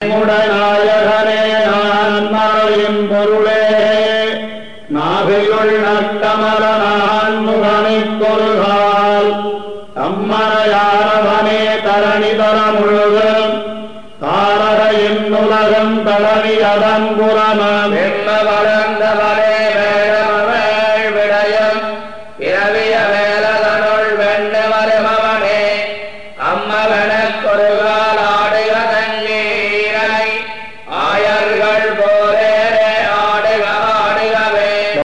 உடனாயகனே நான் மறையும் பொருளே. நாகையுள் நட்டமர நான் முகனைக் கொள்கால் தம்மரையாரவனே தரணி தர முழுதும் தாரக என்னுலகம் தரணி அதன் புறமம் என்ன வளர்ந்தவனே வேடமவள் விடயம். பிறவிய வேலதனுள் வெண்ண வருமவனே அம்மவனக் கொள்கால்